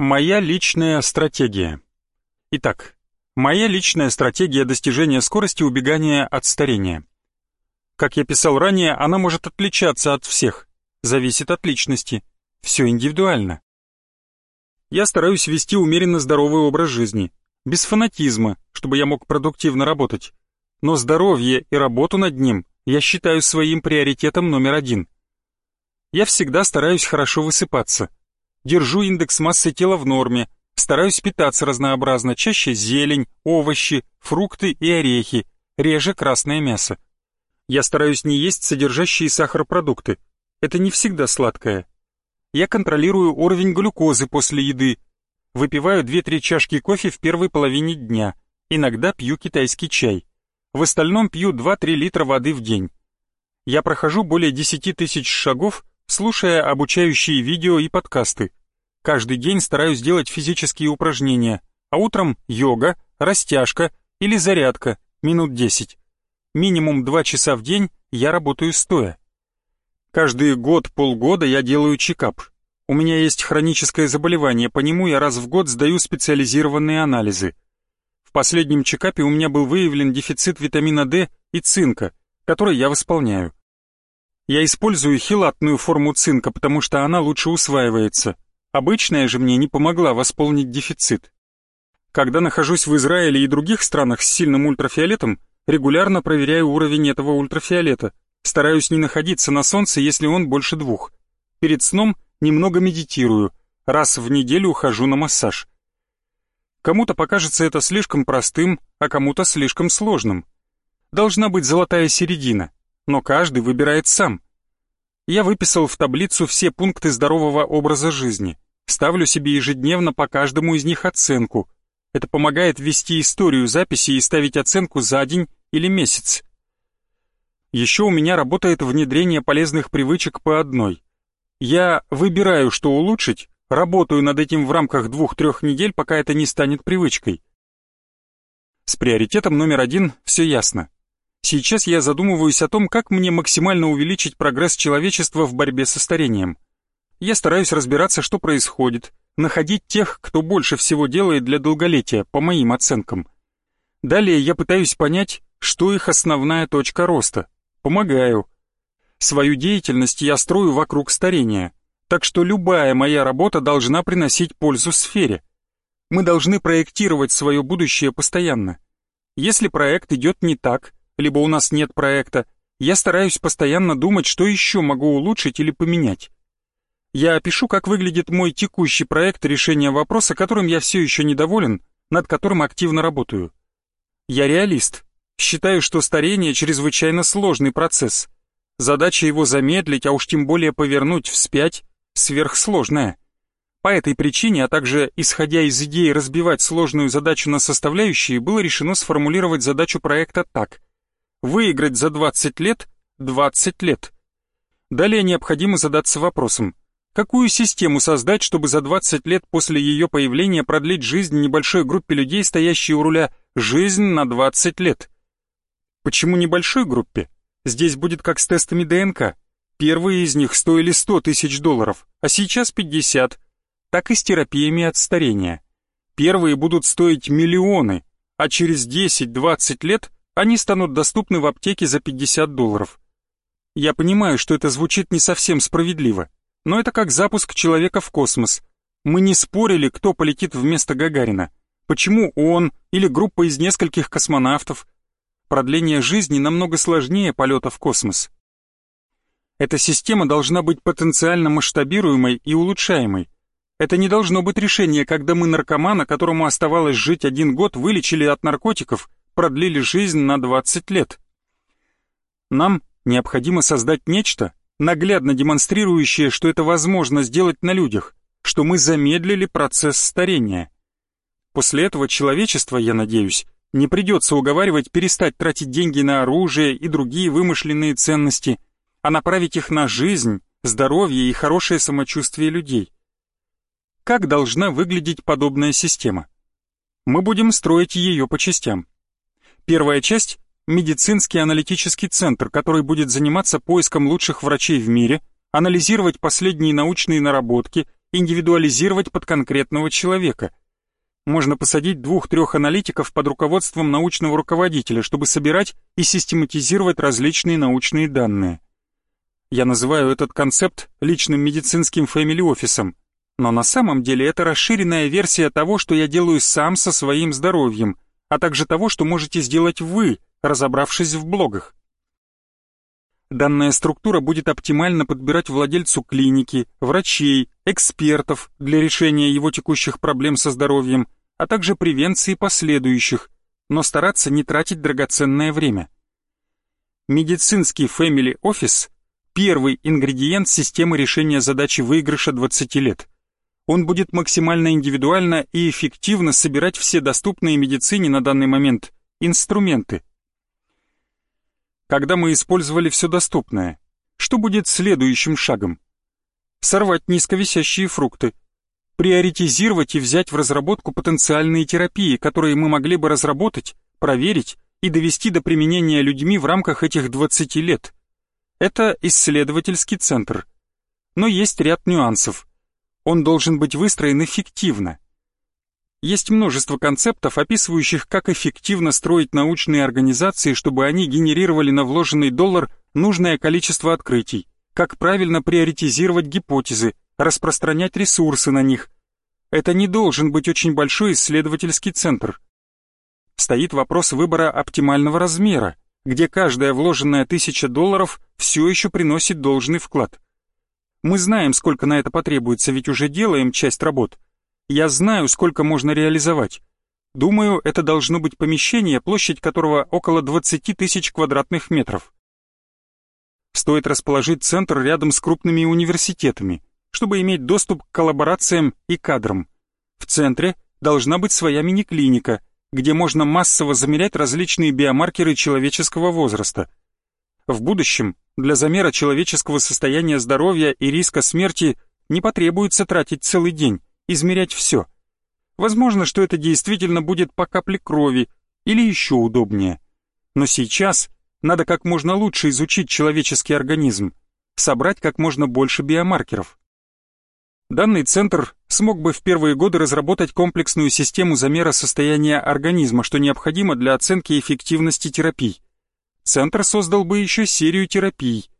Моя личная стратегия. Итак, моя личная стратегия достижения скорости убегания от старения. Как я писал ранее, она может отличаться от всех, зависит от личности, все индивидуально. Я стараюсь вести умеренно здоровый образ жизни, без фанатизма, чтобы я мог продуктивно работать. Но здоровье и работу над ним я считаю своим приоритетом номер один. Я всегда стараюсь хорошо высыпаться, Держу индекс массы тела в норме, стараюсь питаться разнообразно, чаще зелень, овощи, фрукты и орехи, реже красное мясо. Я стараюсь не есть содержащие сахар продукты. Это не всегда сладкое. Я контролирую уровень глюкозы после еды. Выпиваю 2-3 чашки кофе в первой половине дня. Иногда пью китайский чай. В остальном пью 2-3 литра воды в день. Я прохожу более 10 тысяч шагов слушая обучающие видео и подкасты. Каждый день стараюсь делать физические упражнения, а утром йога, растяжка или зарядка, минут 10. Минимум 2 часа в день я работаю стоя. Каждый год-полгода я делаю чекап. У меня есть хроническое заболевание, по нему я раз в год сдаю специализированные анализы. В последнем чекапе у меня был выявлен дефицит витамина D и цинка, который я восполняю. Я использую хилатную форму цинка, потому что она лучше усваивается. Обычная же мне не помогла восполнить дефицит. Когда нахожусь в Израиле и других странах с сильным ультрафиолетом, регулярно проверяю уровень этого ультрафиолета. Стараюсь не находиться на солнце, если он больше двух. Перед сном немного медитирую. Раз в неделю ухожу на массаж. Кому-то покажется это слишком простым, а кому-то слишком сложным. Должна быть золотая середина но каждый выбирает сам. Я выписал в таблицу все пункты здорового образа жизни, ставлю себе ежедневно по каждому из них оценку. Это помогает вести историю записи и ставить оценку за день или месяц. Еще у меня работает внедрение полезных привычек по одной. Я выбираю, что улучшить, работаю над этим в рамках двух-трех недель, пока это не станет привычкой. С приоритетом номер один все ясно. Сейчас я задумываюсь о том, как мне максимально увеличить прогресс человечества в борьбе со старением. Я стараюсь разбираться, что происходит, находить тех, кто больше всего делает для долголетия, по моим оценкам. Далее я пытаюсь понять, что их основная точка роста. Помогаю. Свою деятельность я строю вокруг старения, так что любая моя работа должна приносить пользу сфере. Мы должны проектировать свое будущее постоянно. Если проект идет не так, либо у нас нет проекта, я стараюсь постоянно думать, что еще могу улучшить или поменять. Я опишу, как выглядит мой текущий проект решения вопроса, которым я все еще недоволен, над которым активно работаю. Я реалист. Считаю, что старение чрезвычайно сложный процесс. Задача его замедлить, а уж тем более повернуть вспять, сверхсложная. По этой причине, а также исходя из идеи разбивать сложную задачу на составляющие, было решено сформулировать задачу проекта так. Выиграть за 20 лет – 20 лет. Далее необходимо задаться вопросом, какую систему создать, чтобы за 20 лет после ее появления продлить жизнь небольшой группе людей, стоящей у руля, жизнь на 20 лет. Почему небольшой группе? Здесь будет как с тестами ДНК. Первые из них стоили 100 тысяч долларов, а сейчас 50. Так и с терапиями от старения. Первые будут стоить миллионы, а через 10-20 лет они станут доступны в аптеке за 50 долларов. Я понимаю, что это звучит не совсем справедливо, но это как запуск человека в космос. Мы не спорили, кто полетит вместо Гагарина. Почему он или группа из нескольких космонавтов? Продление жизни намного сложнее полета в космос. Эта система должна быть потенциально масштабируемой и улучшаемой. Это не должно быть решение, когда мы наркомана, которому оставалось жить один год, вылечили от наркотиков продлили жизнь на 20 лет. Нам необходимо создать нечто, наглядно демонстрирующее, что это возможно сделать на людях, что мы замедлили процесс старения. После этого человечество, я надеюсь, не придется уговаривать перестать тратить деньги на оружие и другие вымышленные ценности, а направить их на жизнь, здоровье и хорошее самочувствие людей. Как должна выглядеть подобная система? Мы будем строить ее по частям. Первая часть – медицинский аналитический центр, который будет заниматься поиском лучших врачей в мире, анализировать последние научные наработки индивидуализировать под конкретного человека. Можно посадить двух-трех аналитиков под руководством научного руководителя, чтобы собирать и систематизировать различные научные данные. Я называю этот концепт личным медицинским фэмили-офисом, но на самом деле это расширенная версия того, что я делаю сам со своим здоровьем, а также того, что можете сделать вы, разобравшись в блогах. Данная структура будет оптимально подбирать владельцу клиники, врачей, экспертов для решения его текущих проблем со здоровьем, а также превенции последующих, но стараться не тратить драгоценное время. Медицинский Family Office – первый ингредиент системы решения задачи выигрыша 20 лет – он будет максимально индивидуально и эффективно собирать все доступные медицине на данный момент инструменты. Когда мы использовали все доступное, что будет следующим шагом? Сорвать низковисящие фрукты, приоритизировать и взять в разработку потенциальные терапии, которые мы могли бы разработать, проверить и довести до применения людьми в рамках этих 20 лет. Это исследовательский центр. Но есть ряд нюансов. Он должен быть выстроен эффективно. Есть множество концептов, описывающих, как эффективно строить научные организации, чтобы они генерировали на вложенный доллар нужное количество открытий, как правильно приоритизировать гипотезы, распространять ресурсы на них. Это не должен быть очень большой исследовательский центр. Стоит вопрос выбора оптимального размера, где каждая вложенная тысяча долларов все еще приносит должный вклад. Мы знаем, сколько на это потребуется, ведь уже делаем часть работ. Я знаю, сколько можно реализовать. Думаю, это должно быть помещение, площадь которого около 20 тысяч квадратных метров. Стоит расположить центр рядом с крупными университетами, чтобы иметь доступ к коллаборациям и кадрам. В центре должна быть своя мини-клиника, где можно массово замерять различные биомаркеры человеческого возраста. В будущем для замера человеческого состояния здоровья и риска смерти не потребуется тратить целый день, измерять все. Возможно, что это действительно будет по капле крови или еще удобнее. Но сейчас надо как можно лучше изучить человеческий организм, собрать как можно больше биомаркеров. Данный центр смог бы в первые годы разработать комплексную систему замера состояния организма, что необходимо для оценки эффективности терапий центр создал бы еще серию терапий.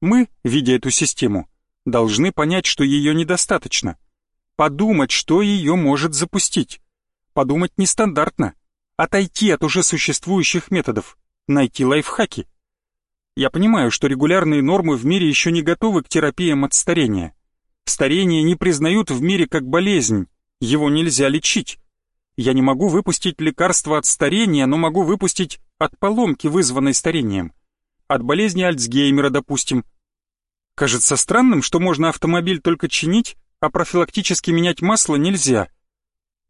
Мы, видя эту систему, должны понять, что ее недостаточно. Подумать, что ее может запустить. Подумать нестандартно. Отойти от уже существующих методов. Найти лайфхаки. Я понимаю, что регулярные нормы в мире еще не готовы к терапиям от старения. Старение не признают в мире как болезнь. Его нельзя лечить. Я не могу выпустить лекарство от старения, но могу выпустить от поломки, вызванной старением. От болезни Альцгеймера, допустим. Кажется странным, что можно автомобиль только чинить, а профилактически менять масло нельзя.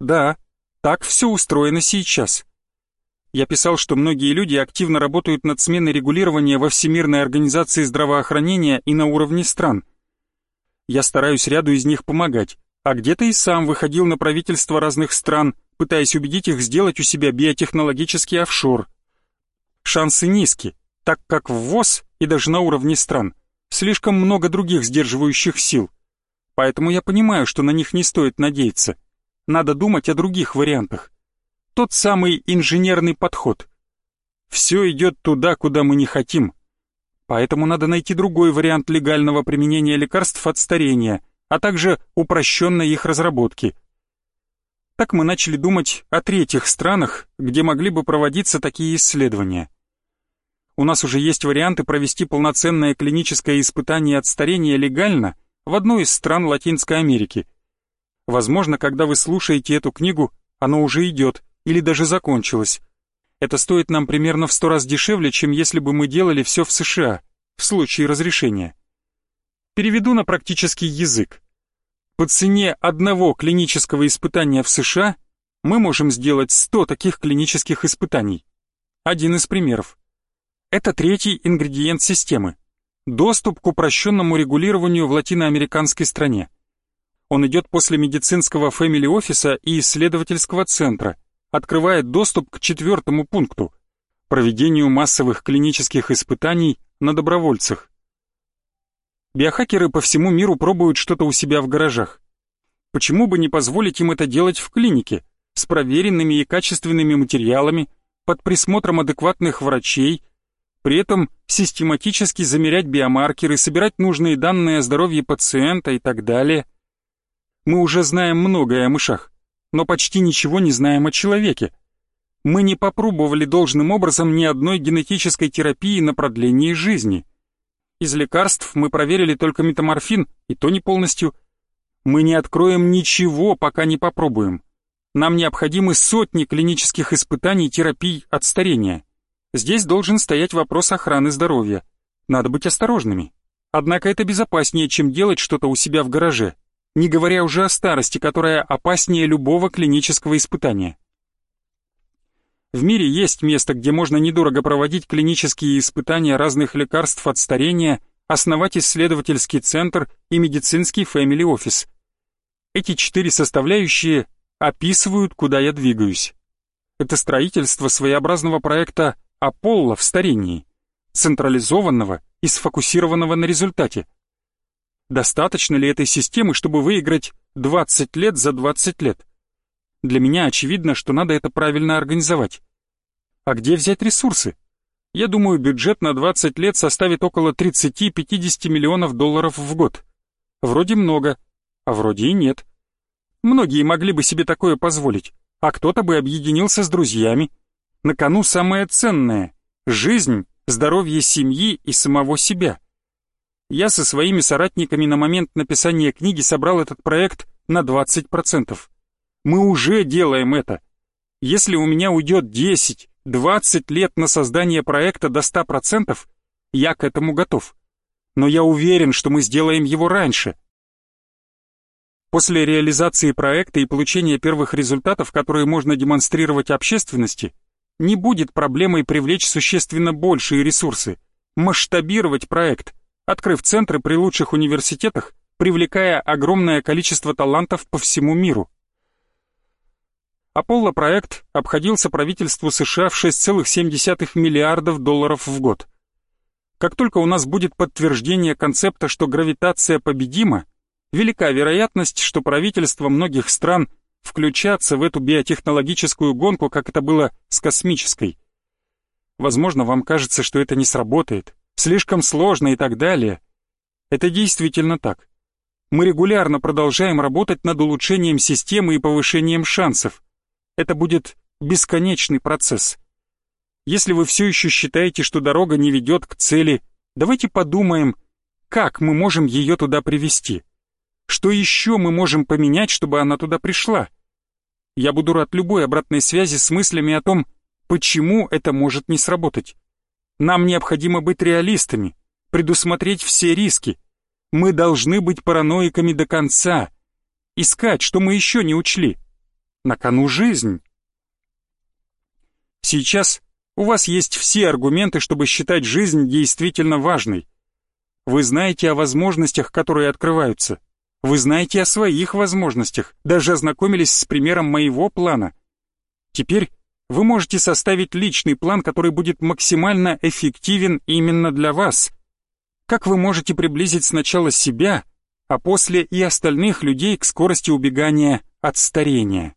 Да, так все устроено сейчас. Я писал, что многие люди активно работают над сменой регулирования во Всемирной организации здравоохранения и на уровне стран. Я стараюсь ряду из них помогать, а где-то и сам выходил на правительства разных стран – пытаясь убедить их сделать у себя биотехнологический офшор. Шансы низки, так как в ВОЗ и даже на уровне стран слишком много других сдерживающих сил. Поэтому я понимаю, что на них не стоит надеяться. Надо думать о других вариантах. Тот самый инженерный подход. Все идет туда, куда мы не хотим. Поэтому надо найти другой вариант легального применения лекарств от старения, а также упрощенной их разработки – так мы начали думать о третьих странах, где могли бы проводиться такие исследования. У нас уже есть варианты провести полноценное клиническое испытание от старения легально в одной из стран Латинской Америки. Возможно, когда вы слушаете эту книгу, оно уже идет или даже закончилось. Это стоит нам примерно в сто раз дешевле, чем если бы мы делали все в США, в случае разрешения. Переведу на практический язык. По цене одного клинического испытания в США мы можем сделать 100 таких клинических испытаний. Один из примеров. Это третий ингредиент системы. Доступ к упрощенному регулированию в латиноамериканской стране. Он идет после медицинского фэмили-офиса и исследовательского центра, открывает доступ к четвертому пункту – проведению массовых клинических испытаний на добровольцах. Биохакеры по всему миру пробуют что-то у себя в гаражах. Почему бы не позволить им это делать в клинике, с проверенными и качественными материалами, под присмотром адекватных врачей, при этом систематически замерять биомаркеры, собирать нужные данные о здоровье пациента и так далее. Мы уже знаем многое о мышах, но почти ничего не знаем о человеке. Мы не попробовали должным образом ни одной генетической терапии на продление жизни. Из лекарств мы проверили только метаморфин, и то не полностью. Мы не откроем ничего, пока не попробуем. Нам необходимы сотни клинических испытаний терапий от старения. Здесь должен стоять вопрос охраны здоровья. Надо быть осторожными. Однако это безопаснее, чем делать что-то у себя в гараже, не говоря уже о старости, которая опаснее любого клинического испытания. В мире есть место, где можно недорого проводить клинические испытания разных лекарств от старения, основать исследовательский центр и медицинский family офис. Эти четыре составляющие описывают, куда я двигаюсь. Это строительство своеобразного проекта Аполло в старении, централизованного и сфокусированного на результате. Достаточно ли этой системы, чтобы выиграть 20 лет за 20 лет? Для меня очевидно, что надо это правильно организовать. А где взять ресурсы? Я думаю, бюджет на 20 лет составит около 30-50 миллионов долларов в год. Вроде много, а вроде и нет. Многие могли бы себе такое позволить, а кто-то бы объединился с друзьями. На кону самое ценное — жизнь, здоровье семьи и самого себя. Я со своими соратниками на момент написания книги собрал этот проект на 20%. Мы уже делаем это. Если у меня уйдет 10, 20 лет на создание проекта до 100%, я к этому готов. Но я уверен, что мы сделаем его раньше. После реализации проекта и получения первых результатов, которые можно демонстрировать общественности, не будет проблемой привлечь существенно большие ресурсы, масштабировать проект, открыв центры при лучших университетах, привлекая огромное количество талантов по всему миру. Аполло-проект обходился правительству США в 6,7 миллиардов долларов в год. Как только у нас будет подтверждение концепта, что гравитация победима, велика вероятность, что правительства многих стран включатся в эту биотехнологическую гонку, как это было с космической. Возможно, вам кажется, что это не сработает, слишком сложно и так далее. Это действительно так. Мы регулярно продолжаем работать над улучшением системы и повышением шансов. Это будет бесконечный процесс. Если вы все еще считаете, что дорога не ведет к цели, давайте подумаем, как мы можем ее туда привести. Что еще мы можем поменять, чтобы она туда пришла? Я буду рад любой обратной связи с мыслями о том, почему это может не сработать. Нам необходимо быть реалистами, предусмотреть все риски. Мы должны быть параноиками до конца. Искать, что мы еще не учли. На кону жизнь. Сейчас у вас есть все аргументы, чтобы считать жизнь действительно важной. Вы знаете о возможностях, которые открываются. Вы знаете о своих возможностях, даже ознакомились с примером моего плана. Теперь вы можете составить личный план, который будет максимально эффективен именно для вас. Как вы можете приблизить сначала себя, а после и остальных людей к скорости убегания от старения?